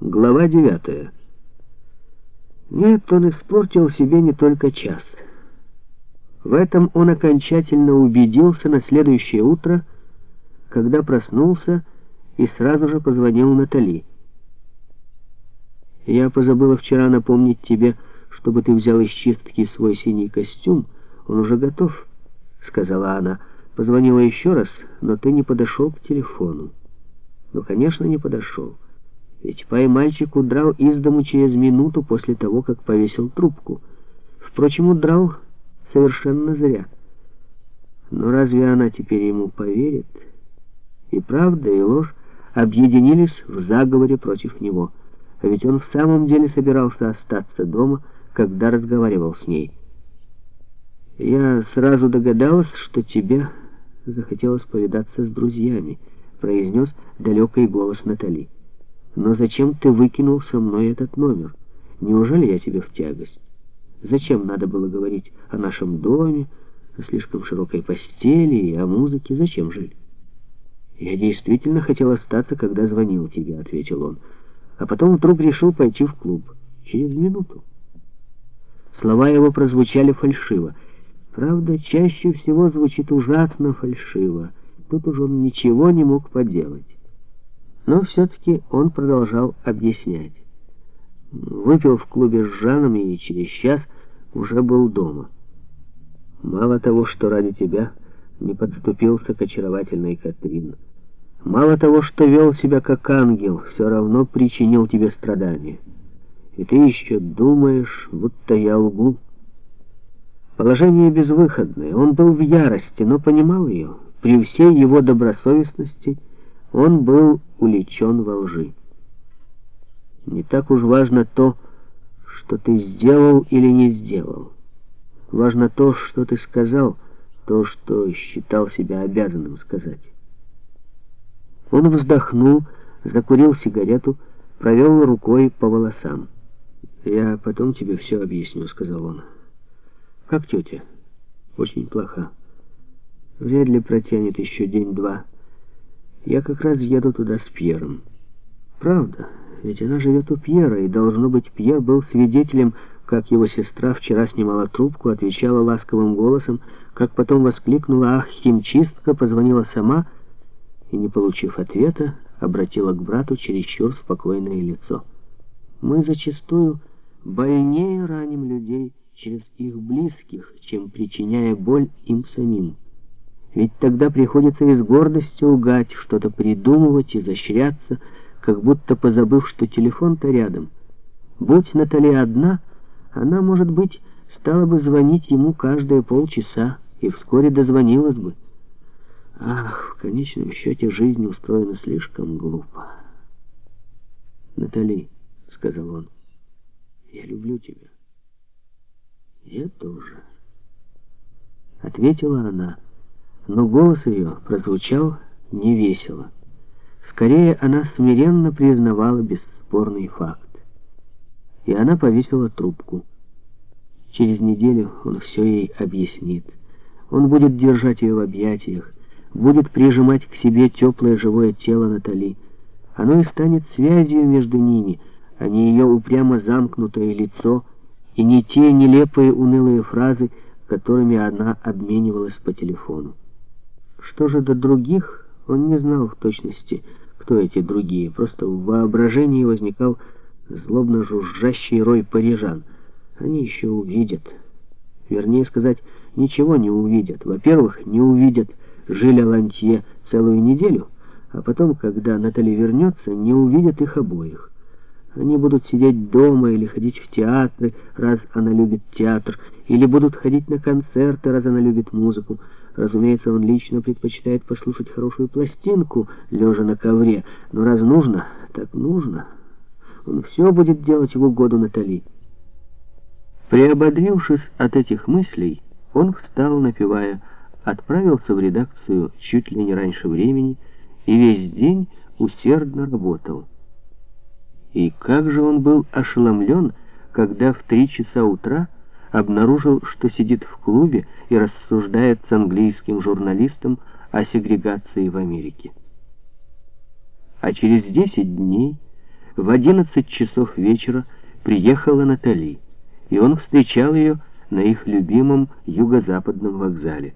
Глава девятая. Нет, он испортил себе не только час. В этом он окончательно убедился на следующее утро, когда проснулся и сразу же позвонил Натали. «Я позабыла вчера напомнить тебе, чтобы ты взял из чистки свой синий костюм. Он уже готов», — сказала она. Позвонила еще раз, но ты не подошел к телефону. Ну, конечно, не подошел. Ведь пай-мальчик удрал из дому через минуту после того, как повесил трубку. Впрочем, удрал совершенно зря. Но разве она теперь ему поверит? И правда, и ложь объединились в заговоре против него. А ведь он в самом деле собирался остаться дома, когда разговаривал с ней. «Я сразу догадалась, что тебе захотелось повидаться с друзьями», — произнес далекий голос Натали. Но зачем ты выкинул со мной этот номер? Неужели я тебе в тягость? Зачем надо было говорить о нашем доме, о слишком широкой постели и о музыке? Зачем, Жиль? Я действительно хотел остаться, когда звонил тебе, — ответил он. А потом вдруг решил пойти в клуб. Через минуту. Слова его прозвучали фальшиво. Правда, чаще всего звучит ужасно фальшиво. Тут уж он ничего не мог поделать. Но все-таки он продолжал объяснять. Выпил в клубе с Жаном и через час уже был дома. Мало того, что ради тебя не подступился к очаровательной Катрин. Мало того, что вел себя как ангел, все равно причинил тебе страдания. И ты еще думаешь, будто я лгу. Положение безвыходное. Он был в ярости, но понимал ее. При всей его добросовестности он был уличен во лжи. Не так уж важно то, что ты сделал или не сделал. Важно то, что ты сказал, то, что считал себя обязанным сказать. Он вздохнул, закурил сигарету, провел рукой по волосам. «Я потом тебе все объясню», — сказал он. «Как тетя?» «Очень плоха. Вряд ли протянет еще день-два». Я как раз еду туда с Пьером. Правда, ведь она живет у Пьера, и, должно быть, Пьер был свидетелем, как его сестра вчера снимала трубку, отвечала ласковым голосом, как потом воскликнула «Ах, химчистка!», позвонила сама и, не получив ответа, обратила к брату чересчур спокойное лицо. Мы зачастую больнее раним людей через их близких, чем причиняя боль им самим. Ведь тогда приходится из гордости лгать, что-то придумывать, изощряться, как будто позабыв, что телефон-то рядом. Будь Натали одна, она, может быть, стала бы звонить ему каждые полчаса и вскоре дозвонилась бы. Ах, в конечном счете жизнь устроена слишком глупо. «Натали», — сказал он, — «я люблю тебя». «Я тоже», — ответила она но голос ее прозвучал невесело. Скорее, она смиренно признавала бесспорный факт. И она повесила трубку. Через неделю он все ей объяснит. Он будет держать ее в объятиях, будет прижимать к себе теплое живое тело Натали. Оно и станет связью между ними, а не ее упрямо замкнутое лицо и не те нелепые унылые фразы, которыми она обменивалась по телефону. Что же до других, он не знал в точности, кто эти другие. Просто в воображении возникал злобно жужжащий рой парижан. Они еще увидят. Вернее сказать, ничего не увидят. Во-первых, не увидят Жиля Лантье целую неделю, а потом, когда Натали вернется, не увидят их обоих. Они будут сидеть дома или ходить в театры, раз она любит театр, или будут ходить на концерты, раз она любит музыку. Разумеется, он лично предпочитает послушать хорошую пластинку, лежа на ковре, но раз нужно, так нужно. Он все будет делать в угоду Натали. Приободрившись от этих мыслей, он встал, напевая, отправился в редакцию чуть ли не раньше времени и весь день усердно работал. И как же он был ошеломлен, когда в три часа утра обнаружил, что сидит в клубе и рассуждает с английским журналистом о сегрегации в Америке. А через десять дней В одиннадцать часов вечера приехала Натали, и он встречал ее на их любимом юго-западном вокзале.